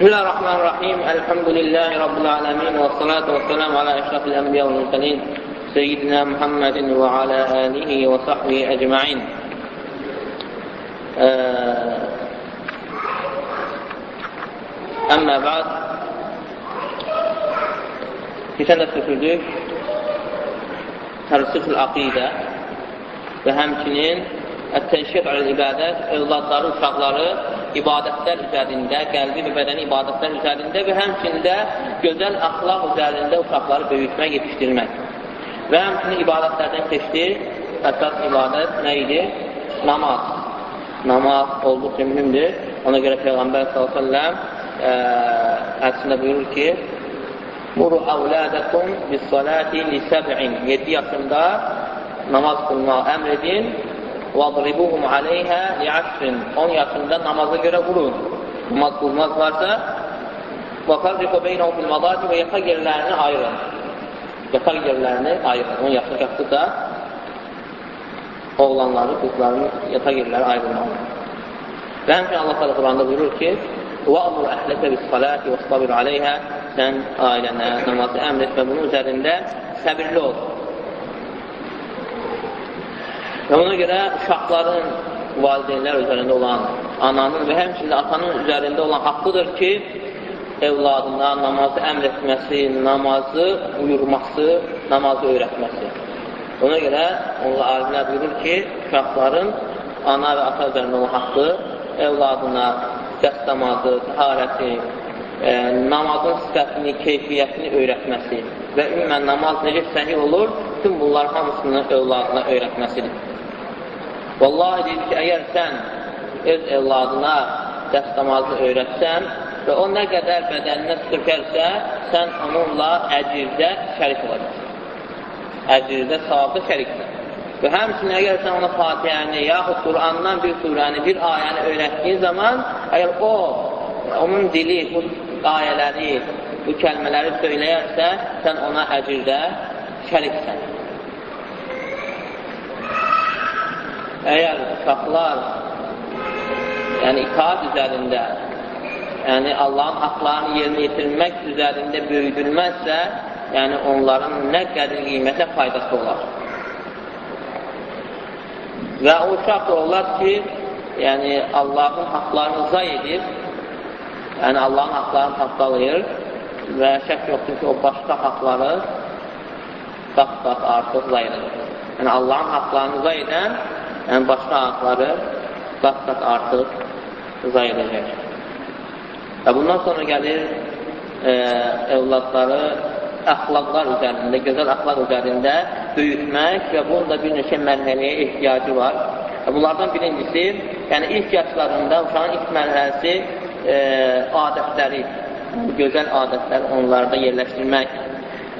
بسم الله الرحمن الرحيم الحمد لله رب العالمين والصلاة والسلام على أشرف الأنبياء والمرسلين سيدنا محمد وعلى آله وصحبه أجمعين أما بعد Keçən də götürdük Tərsifül Aqidə və Ət-Tənşiq əl-İbadət, övladları, uşaqları ibadətlər üzərində, qəlbi və bədəni ibadətlər üzərində və həmçində gözəl axlaq üzərində uşaqları böyütmək, yetişdirmək. Və həmçinin ibadətlərdən keçdi, əsas ibadət nə idi? Namaz. Namaz olduqca mühümdür. Ona görə Peyğəmbər s.ə.v hədisində buyurur ki, Muru əvlədəkum bis-salati li səb'in 7 yaşında namaz qılmağı əmr edin وَضْرِبُهُمْ عَلَيْهَا لِعَشْرٍ 10 yaşında namaza görə vurun. Namaz qılmaz varsa وَفَرِّقُ بَيْنَهُ فِي الْمَضَاجِ və yataq yerlərini ayırın. Yataq yerlərini ayırın. 10 yaşına çatdısa oğlanları, qızlarını yataq yerləri ayrılmalı. Və həmçin Allah təala Quranda buyurur ki: وَأَمُرْ أَهْلَكَ بِالصَّلَاةِ وَاصْطَبِرْ عَلَيْهَا Sən ailənə namazı əmr et və bunun üzərində səbirli ol. Və ona görə uşaqların valideynlər üzərində olan, ananın və həmçində atanın üzərində olan haqqıdır ki, evladına namazı əmr etməsi, namazı uyurması, namazı öyrətməsi. Ona görə onlar alimlər buyurur ki, uşaqların ana və ata üzərində olan haqqı evladına dəst namazı, təharəti, e, namazın sifətini, keyfiyyətini öyrətməsi və ümumən namaz necə səhih olur, bütün bunlar hamısını övladına öyrətməsidir. Vallahi deyir ki, əgər sən öz evladına dəst namazı öyrətsən və o nə qədər bədəninə sökərsə, sən onunla əcirdə şərik olacaqsan. Əcirdə, savabda şəriksən. Və həmçinin əgər sən ona Fatihəni, yaxud Qurandan bir surəni, bir ayəni öyrətdiyin zaman, əgər o, onun dili bu ayələri, bu kəlmələri söyləyərsə, sən ona əcirdə şəriksən. Əgər uşaqlar yəni itaat üzərində yəni Allahın haqlarını yerinə yetirmək üzərində böyüdülməzsə yəni onların nə qədir qiymətə faydası olar? Və o uşaq da olar ki yəni Allahın haqlarını zay edir yəni Allahın haqlarını tapdalayır və şək yoxdur ki o başqa haqları qat-qat artıq zay edir. Yəni Allahın haqlarını zay edən yəni başqa haqları qat-qat artıq zay edəcək. Və bundan sonra gəlir e, evladları əxlaqlar üzərində, gözəl əxlaq üzərində böyütmək və bunun da bir neçə mərhələyə ehtiyacı var. Və bunlardan birincisi, yəni ilk yaşlarında uşağın ilk mərhələsi e, adətləri, gözəl adətləri onlarda yerləşdirmək.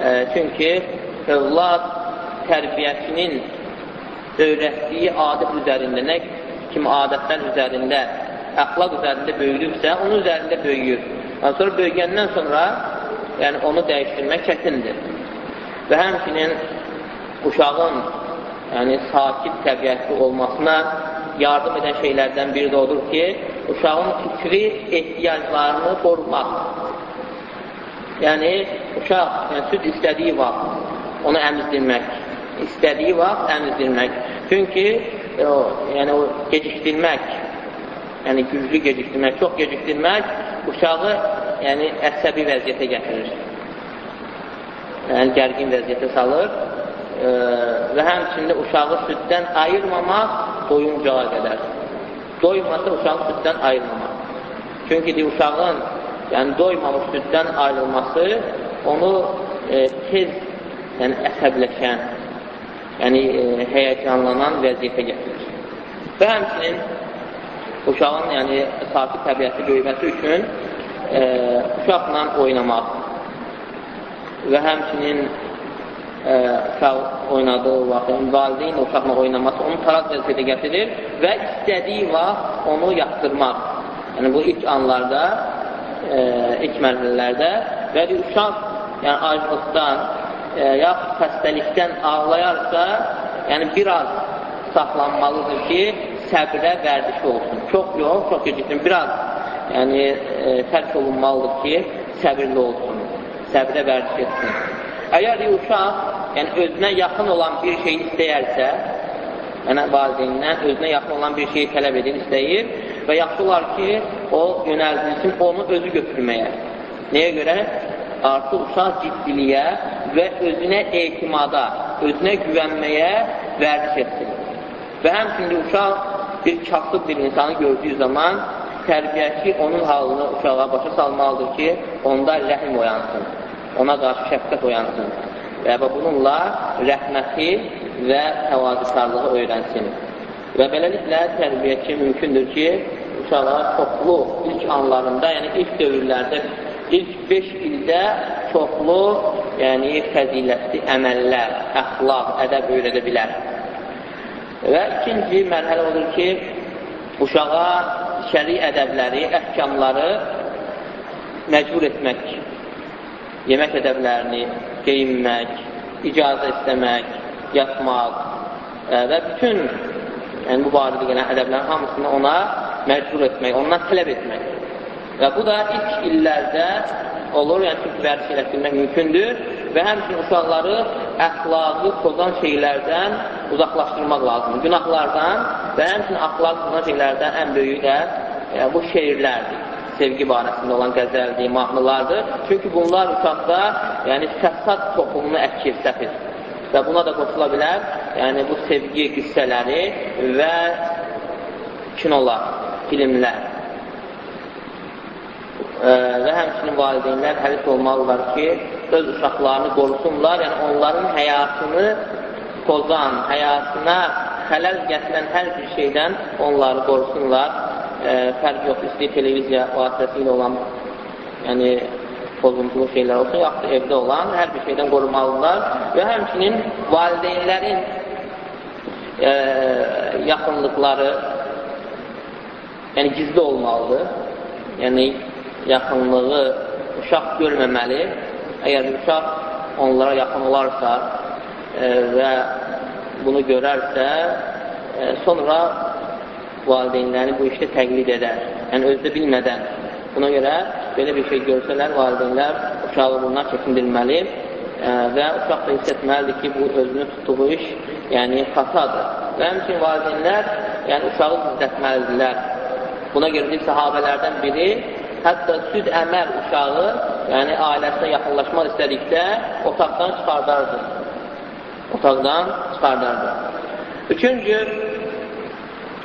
E, çünki övlad tərbiyəsinin öyrətdiyi adət üzərində, nə kimi adətlər üzərində, əxlaq üzərində böyüdürsə, onun üzərində böyüyür. Yəni, sonra böyüyəndən sonra yəni, onu dəyişdirmək çətindir. Və həmçinin uşağın yəni, sakit təbiətli olmasına yardım edən şeylərdən biri də odur ki, uşağın fikri ehtiyaclarını qorumaq. Yəni, uşaq yəni, süd istədiyi vaxt onu əmizdirmək istədiyi vaxt əmizdirmək. Çünki e, o, yəni o gecikdirmək, yəni güclü gecikdirmək, çox gecikdirmək uşağı yəni əsəbi vəziyyətə gətirir. Yəni gərgin vəziyyətə salır e, və həmçində uşağı süddən ayırmamaq doyuncağa qədər. Doymasa uşağı süddən ayırmamaq. Çünki de, uşağın yəni doymamış süddən ayrılması onu e, tez yəni əsəbləşən, yəni e, həyəcanlanan vəziyyətə gətirir. Və həmçinin uşağın yəni, sakit təbiəti böyüməsi üçün e, uşaqla oynamaq və həmçinin e, uşaq oynadığı vaxt, yəni, valideyn uşaqla oynaması onu taraz vəziyyətə gətirir və istədiyi vaxt onu yatdırmaq. Yəni, bu ilk anlarda, e, ilk mərhələlərdə və uşaq yəni, aclıqdan, e, yaxud xəstəlikdən ağlayarsa, yəni biraz saxlanmalıdır ki, səbrə vərdiş olsun. Çox yox, çox geciksin, biraz yəni, e, tərk olunmalıdır ki, səbirli olsun, səbrə vərdiş etsin. Əgər uşaq yəni, özünə yaxın olan bir şey istəyərsə, yəni valideynindən özünə yaxın olan bir şeyi tələb edir, istəyir və yaxşı olar ki, o yönəldilsin onu özü götürməyə. Nəyə görə? Artıq uşaq ciddiliyə və özünə etimada, özünə güvənməyə vərdiş etsin. Və həmçində uşaq bir kasıb bir insanı gördüyü zaman tərbiyəçi onun halını uşağa başa salmalıdır ki, onda rəhim oyansın, ona qarşı şəfqət oyansın və bununla rəhməti və təvazükarlığı öyrənsin. Və beləliklə tərbiyəçi mümkündür ki, uşağa çoxlu ilk anlarında, yəni ilk dövrlərdə, ilk 5 ildə çoxlu, yəni fəzilətli əməllər, əxlaq, ədəb öyrədə bilər. Və ikinci mərhələ odur ki, uşağa şəri ədəbləri, əhkamları məcbur etmək, yemək ədəblərini geyinmək, icazə istəmək, yatmaq ə, və bütün yəni, bu barədə gələn ədəblərin hamısını ona məcbur etmək, ondan tələb etmək. Və bu da ilk illərdə olur, yəni çünki vərdiş elətdirmək mümkündür və həmçinin uşaqları əxlaqı pozan şeylərdən uzaqlaşdırmaq lazımdır. Günahlardan və həmçinin əxlaqı pozan şeylərdən ən böyüyü də yəni, bu şeirlərdir. Sevgi barəsində olan qəzəldir, mahnılardır. Çünki bunlar uşaqda yəni, fəsad toxumunu əkir, səfir. Və buna da qoşula bilər, yəni bu sevgi qissələri və kinolar, filmlər və həmçinin valideynlər həris olmalılar ki, öz uşaqlarını qorusunlar, yəni onların həyatını pozan, həyatına xələl gətirən hər bir şeydən onları qorusunlar. E, fərq yox, istəyir televiziya vasitəsilə olan yəni, pozuntulu şeylər olsun, yaxud evdə olan hər bir şeydən qorumalıdırlar və həmçinin valideynlərin e, yaxınlıqları yəni gizli olmalıdır. Yəni yaxınlığı uşaq görməməli. Əgər uşaq onlara yaxın olarsa e, və bunu görərsə, e, sonra valideynləri bu işdə təqlid edər. Yəni, özdə bilmədən. Buna görə belə bir şey görsələr, valideynlər uşağı bundan çəkindirməli e, və uşaq da hiss etməlidir ki, bu özünü tutduğu iş yəni xatadır. Və həmçin valideynlər yəni, uşağı gizlətməlidirlər. Buna görə bir sahabələrdən biri hətta süd əmər uşağı, yəni ailəsinə yaxınlaşmaq istədikdə otaqdan çıxardardı. Otaqdan çıxardardı. Üçüncü,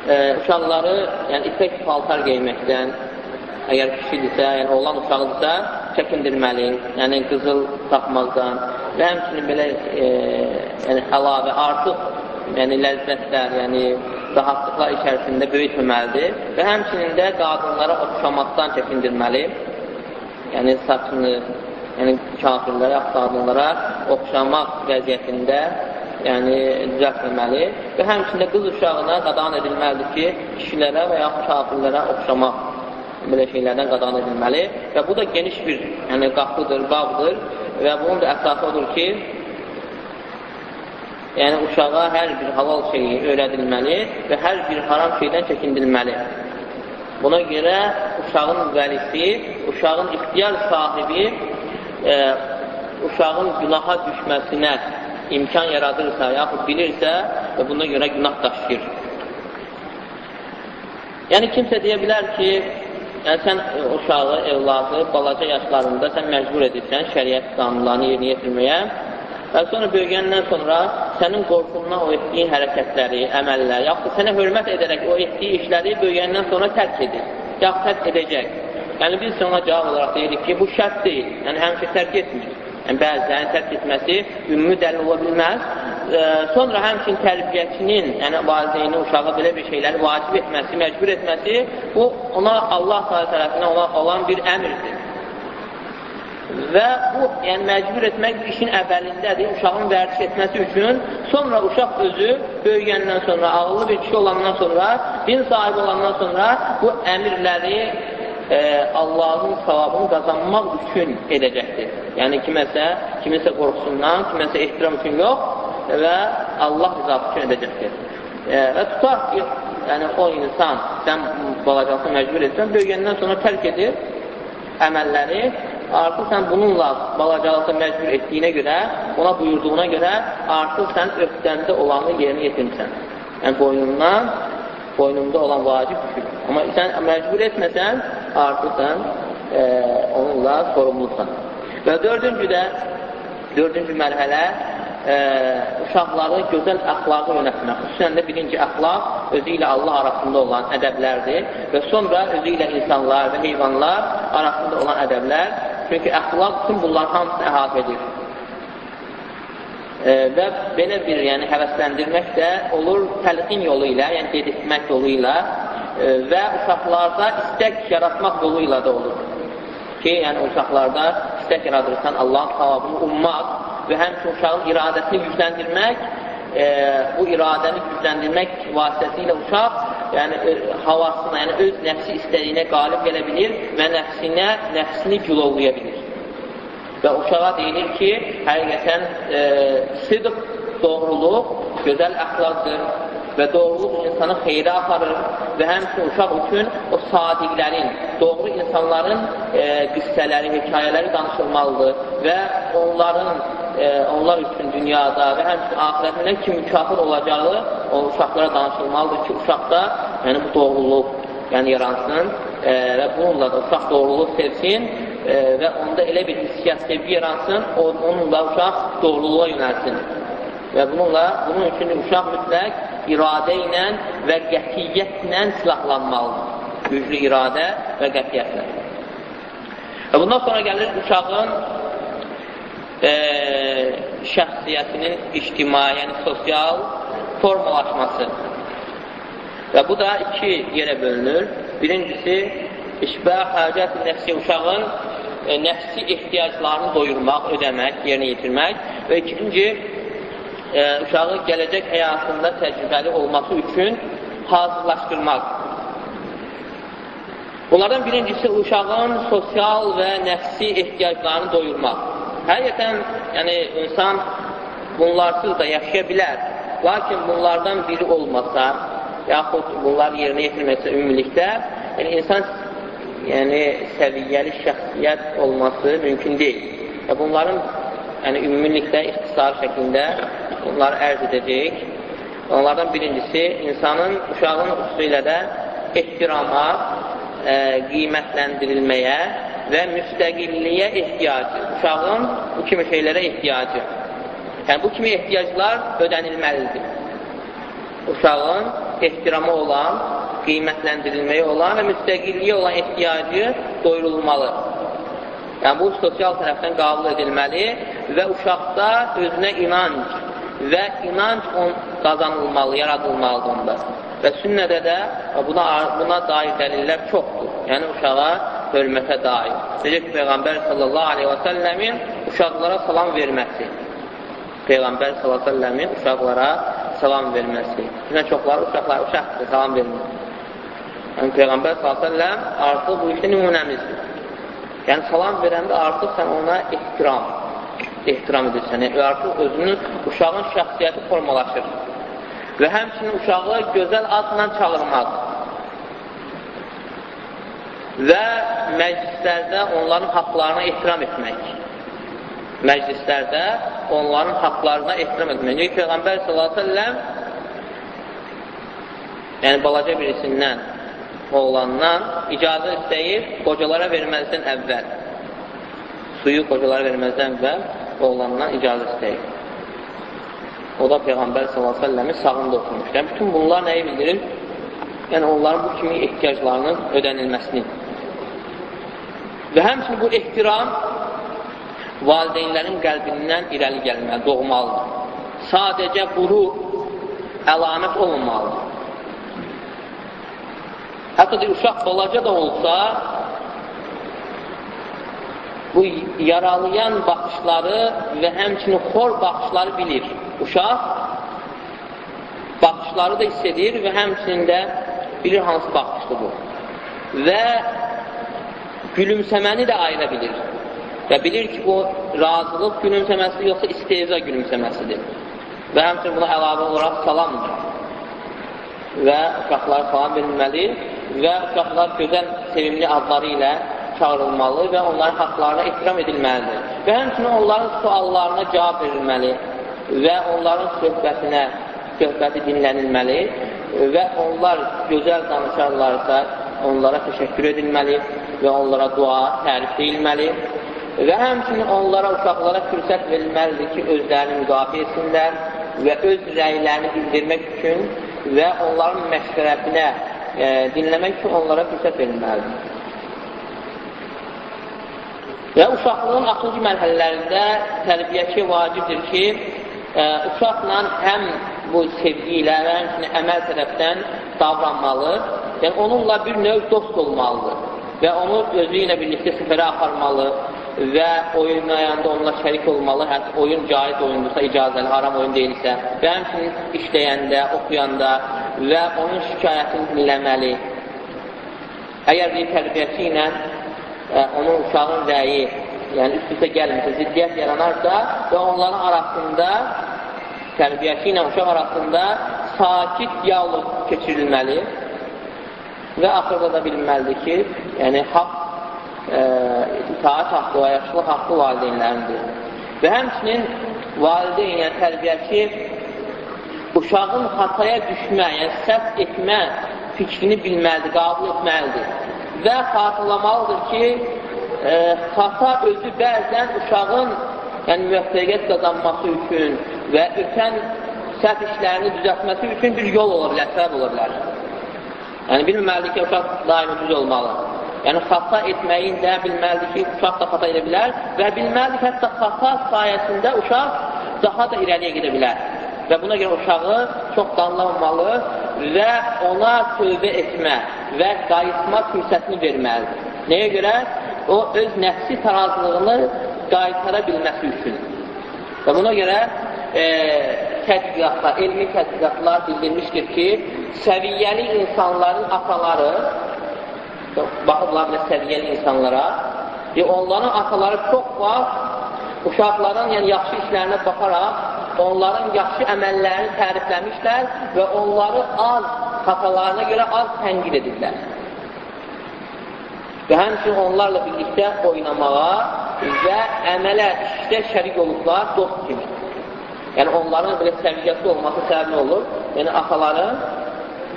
e, uşaqları yəni, ipək paltar geyməkdən, əgər kişidirsə, yəni oğlan uşağıdırsa, çəkindirməli, yəni qızıl taxmazdan və həmçinin belə e, yəni, əlavə, artıq yəni ləzzətlər, yəni rahatlıqlar içərisində böyütməməlidir və həmçinin də qadınlara oxşamaqdan çəkindirməli. Yəni saçını, yəni kafirlərə, qadınlara oxşamaq vəziyyətində yəni düzəltməməli və həmçində qız uşağına qadağan edilməlidir ki, kişilərə və yaxud kafirlərə oxşamaq belə şeylərdən qadağan edilməli və bu da geniş bir yəni, qapıdır, qabdır və bunun da əsası odur ki, Yəni, uşağa hər bir halal şeyi öyrədilməli və hər bir haram şeydən çəkindilməli. Buna görə uşağın vəlisi, uşağın ixtiyar sahibi e, uşağın günaha düşməsinə imkan yaradırsa, yaxud bilirsə və buna görə günah daşıyır. Yəni, kimsə deyə bilər ki, yəni, sən uşağı, evladı balaca yaşlarında sən məcbur edirsən şəriət qanunlarını yerinə yetirməyə Və sonra böyüyəndən sonra sənin qorxundan o etdiyin hərəkətləri, əməllər, yaxud sənə hörmət edərək o etdiyi işləri böyüyəndən sonra tərk edir, yaxud tərk edəcək. Yəni, biz ona cavab olaraq deyirik ki, bu şərt deyil, yəni həmişə tərk etmir. Yəni, bəzilərin tərk etməsi ümmü dəlil ola bilməz. E, sonra həmçin tərbiyəçinin, yəni valideyni uşağa belə bir şeyləri vacib etməsi, məcbur etməsi, bu ona Allah tərəfindən ona olan bir əmirdir. Və bu, yəni məcbur etmək işin əvvəlindədir, uşağın vərdiş etməsi üçün. Sonra uşaq özü böyüyəndən sonra, ağıllı bir kişi olandan sonra, din sahibi olandan sonra bu əmirləri e, Allahın savabını qazanmaq üçün edəcəkdir. Yəni kiməsə, kiməsə qorxusundan, kiməsə ehtiram üçün yox və Allah rızası üçün edəcəkdir. E, və tutaq ki, yəni o insan, sən balacasını məcbur etsən, böyüyəndən sonra tərk edir əməlləri, artıq sən bununla balacalıqda məcbur etdiyinə görə, ona buyurduğuna görə artıq sən öhdəndə olanı yerinə yetirmirsən. Yəni boynundan, boynunda olan vacib düşür. Amma sən məcbur etməsən, artıq sən e, onunla sorumlusan. Və dördüncü də, dördüncü mərhələ e, uşaqları gözəl əxlaqa yönətmək. Xüsusən də birinci əxlaq özü ilə Allah arasında olan ədəblərdir və sonra özü ilə insanlar və heyvanlar arasında olan ədəblər. Çünki əxlaq bütün bunların hamısını əhatə edir. E, və belə bir yəni, həvəsləndirmək də olur təlqin yolu ilə, yəni dedirtmək yolu ilə e, və uşaqlarda istək yaratmaq yolu ilə də olur. Ki, yəni uşaqlarda istək yaradırsan Allahın savabını ummaq və həmçin uşağın iradəsini gücləndirmək, e, bu iradəni gücləndirmək vasitəsilə uşaq yəni havasına, yəni öz nəfsi istədiyinə qalib gələ bilir və nəfsinə, nəfsini gülovlaya bilir. Və uşağa deyilir ki, həqiqətən e, sidq, doğruluq, gözəl əxlaqdır və doğruluq insanı xeyrə aparır və həmçin uşaq üçün o sadiqlərin, doğru insanların e, qissələri, hekayələri danışılmalıdır və onların e, onlar üçün dünyada və həmçinin ahirətində ki, mükafir olacağı o uşaqlara danışılmalıdır ki, uşaqda yəni bu doğruluq yəni yaransın e, və bununla da uşaq doğruluq sevsin e, və onda elə bir hissiyyat sevgi yaransın, onunla uşaq doğruluğa yönəlsin. Və bununla, bunun üçün uşaq mütləq iradə ilə və qətiyyətlə silahlanmalıdır. Güclü iradə və qətiyyətlə. Və bundan sonra gəlir uşağın e, şəxsiyyətinin ictimai, yəni sosial formalaşması. Və bu da iki yerə bölünür. Birincisi, işbə həcət nəfsi uşağın e, nəfsi ehtiyaclarını doyurmaq, ödəmək, yerinə yetirmək və ikinci, e, uşağın gələcək həyatında təcrübəli olması üçün hazırlaşdırmaq. Bunlardan birincisi, uşağın sosial və nəfsi ehtiyaclarını doyurmaq. Həqiqətən, yəni, insan bunlarsız da yaşaya bilər. Lakin bunlardan biri olmasa, yaxud bunlar yerinə yetirməsə ümumilikdə, yəni, insan yəni, səviyyəli şəxsiyyət olması mümkün deyil. Və bunların yəni, ümumilikdə ixtisar şəklində bunları ərz edəcəyik. Onlardan birincisi, insanın uşağın xüsusilə də ehtirama, ə, qiymətləndirilməyə və müstəqilliyə ehtiyacı, uşağın bu kimi şeylərə ehtiyacı. Yəni, bu kimi ehtiyaclar ödənilməlidir. Uşağın ehtiramı olan, qiymətləndirilməyə olan və müstəqilliyə olan ehtiyacı doyurulmalı. Yəni, bu sosial tərəfdən qabul edilməli və uşaqda özünə inanc və inanc on qazanılmalı, yaradılmalıdır onda. Və sünnədə də buna, buna dair dəlillər çoxdur. Yəni, uşağa hörmətə dair. Necə ki, Peyğəmbər sallallahu aleyhi və səlləmin uşaqlara salam verməsi. Peyğəmbər sallallahu aleyhi və səlləmin uşaqlara salam verməsi. Çünki çoxları uşaqlar uşaqdır, salam vermir. Yəni, Peyğəmbər sallallahu aleyhi və səlləm artıq bu işdə nümunəmizdir. Yəni, salam verəndə artıq sən ona ehtiram, ehtiram edirsən. Yəni, artıq özünün, uşağın şəxsiyyəti formalaşır. Və həmçinin uşağı gözəl adla çağırmaq və məclislərdə onların haqlarına ehtiram etmək. Məclislərdə onların haqlarına ehtiram etmək. Çünki Peyğəmbər s.ə.v yəni balaca birisindən, oğlandan icazə istəyir qocalara verməzdən əvvəl. Suyu qocalara verməzdən əvvəl oğlandan icazə istəyir. O da Peyğəmbər s.ə.v-i sağında oturmuş. Yəni, bütün bunlar nəyi bildirir? Yəni, onların bu kimi ehtiyaclarının ödənilməsini Və həmçinin bu ehtiram valideynlərin qəlbindən irəli gəlməli, doğmalıdır. Sadəcə qurur, əlamət olunmalıdır. Hətta deyir, uşaq balaca da olsa, bu yaralayan baxışları və həmçinin xor baxışları bilir. Uşaq baxışları da hiss edir və həmçinin də bilir hansı baxışdır bu. Və gülümsəməni də ayıra bilir. Və bilir ki, bu razılıq gülümsəməsidir, yoxsa isteyza gülümsəməsidir. Və həmçin buna əlavə olaraq salamdır. və uşaqlara salam verilməli və uşaqlar gözəl, sevimli adları ilə çağırılmalı və onların haqlarına ehtiram edilməlidir. Və həmçinin onların suallarına cavab verilməli və onların söhbətinə, söhbəti dinlənilməli və onlar gözəl danışarlarsa, onlara təşəkkür edilməli və onlara dua, tərif deyilməli və həmçinin onlara, uşaqlara fürsət verilməlidir ki, özlərini müdafiə etsinlər və öz rəylərini bildirmək üçün və onların məşvərətinə e, dinləmək üçün onlara fürsət verilməlidir. Və uşaqlığın axıncı mərhələlərində tərbiyyəçi vacibdir ki, ə, e, uşaqla həm bu sevgi ilə və həmçinin əməl tərəfdən davranmalı, yəni onunla bir növ dost olmalıdır və onu özü ilə birlikdə səfərə aparmalı və oynayanda onunla şərik olmalı, hətta oyun caiz oyundursa, icazəli, haram oyun deyilsə və həmçinin işləyəndə, oxuyanda və onun şikayətini dinləməli. Əgər bir tərbiyəçi ilə ə, onun uşağın rəyi, yəni üst-üstə gəlmirsə, ziddiyyət yaranarsa və onların arasında, tərbiyəçi ilə uşaq arasında sakit diyalog keçirilməli və axırda da bilinməlidir ki, yəni haqq, e, itaat haqqı və yaşlıq haqqı valideynlərindir. Və həmçinin valideyn, yəni tərbiyəçi uşağın xataya düşmə, yəni səhv etmə fikrini bilməlidir, qabul etməlidir və xatırlamalıdır ki, e, xata özü bəzən uşağın yəni, müvəffəqiyyət qazanması üçün və ötən səhv işlərini düzəltməsi üçün bir yol ola bilər, səbəb ola bilər. Yəni, bilməlidir ki, uşaq daimi düz olmalı. Yəni, xata etməyin də bilməlidir ki, uşaq da xata edə bilər və bilməlidir ki, hətta xata sayəsində uşaq daha da irəliyə gedə bilər. Və buna görə uşağı çox danlamalı və ona tövbə etmə və qayıtma fürsətini verməlidir. Nəyə görə? O, öz nəfsi tarazlığını qaytara bilməsi üçün. Və buna görə e, tədqiqatlar, elmi tədqiqatlar bildirmişdir ki, səviyyəli insanların ataları, baxıblar belə səviyyəli insanlara, e, onların ataları çox vaxt uşaqların yəni, yaxşı işlərinə baxaraq onların yaxşı əməllərini tərifləmişlər və onları az xatalarına görə az tənqid edirlər. Və həmçinin onlarla birlikdə oynamağa və əmələ, işdə şərik olublar dost kimi. Yəni, onların belə səviyyəsi olması səbəbi olur. Yəni, ataların,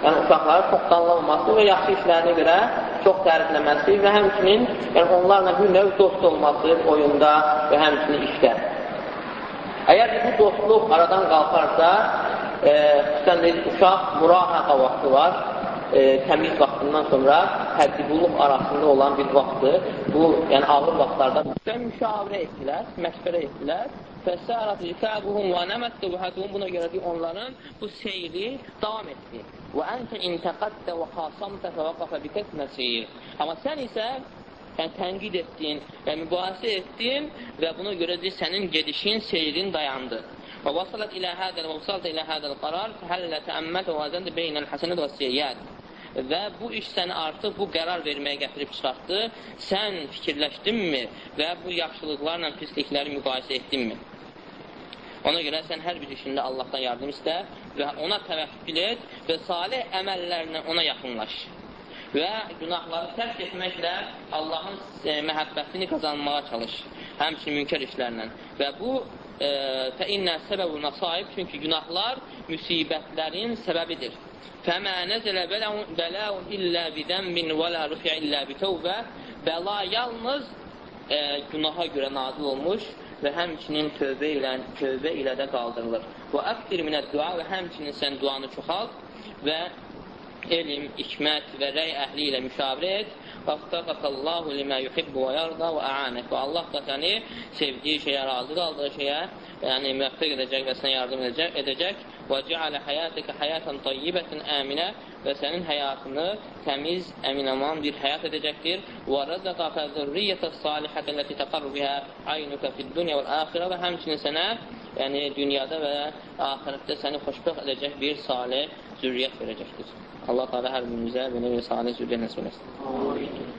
yəni uşaqların çoxdanlamaması və yaxşı işlərinə görə çox tərifləməsi və həmçinin yəni, onlarla bir növ dost olması oyunda və həmçinin işdə. Əgər bu dostluq aradan qalxarsa, e, xüsusən uşaq murahaqa vaxtı var, e, təmiz vaxtından sonra təqdibluluq arasında olan bir vaxtdır. Bu, yəni ağır vaxtlarda və müşavirə etdilər, məşvərə etdilər. Fəsərat rikəbuhum və nəməttəvhətuhum buna görə ki, onların bu seyri davam etdi. Və əntə intəqəddə və xasamtə fəvəqafə bikət məsir. Amma sən isə yəni tənqid etdin və mübahisə etdin və buna görə də sənin gedişin, seyrin dayandı. Və vasalat ilə hədəl və vasalat ilə hədəl qarar həllə təəmmət və vəzəndə beynəl həsənət və siyyət. Və bu iş səni artıq bu qərar verməyə gətirib çıxartdı. Sən fikirləşdinmi və bu yaxşılıqlarla pislikləri müqayisə etdinmi? Ona görə sən hər bir işində Allahdan yardım istə və ona təvəkkül et və salih əməllərlə ona yaxınlaş və günahları tərk etməklə Allahın e, məhəbbətini qazanmağa çalış. Həmçinin münkər işlərlə. Və bu fəinnə səbəbü məsaib, çünki günahlar müsibətlərin səbəbidir. Fəmə nəzələ bələun illə bidəmmin və lə rufiyə illə bitəvbə Bəla yalnız e, günaha görə nazil olmuş və həmçinin tövbə ilə, tövbə ilə də qaldırılır. Və əqdir minə dua və həmçinin sən duanı çoxalt və elm, hikmət və rəy əhli ilə müşavirə et. Vaxtaqaqallahu limə yuhibbu və yarda və əanək. Və Allah da səni sevdiyi şeyə, razı qaldığı şeyə, yəni müvəffəq edəcək və sənə yardım edəcək. edəcək. Və cealə həyatəkə həyatan tayyibətən əminə və sənin həyatını təmiz, əminaman bir həyat edəcəkdir. Və rəzəqa fəzürriyyətə salihətə ləti təqarru bihə aynukə fid dünya və əxirə və həmçinin sənə yəni dünyada və axirətdə səni xoşbəxt edəcək bir salih zürriyyət verəcəkdir. Allah Teala hər birimizə belə bir salih zürriyyət nəsb eləsin.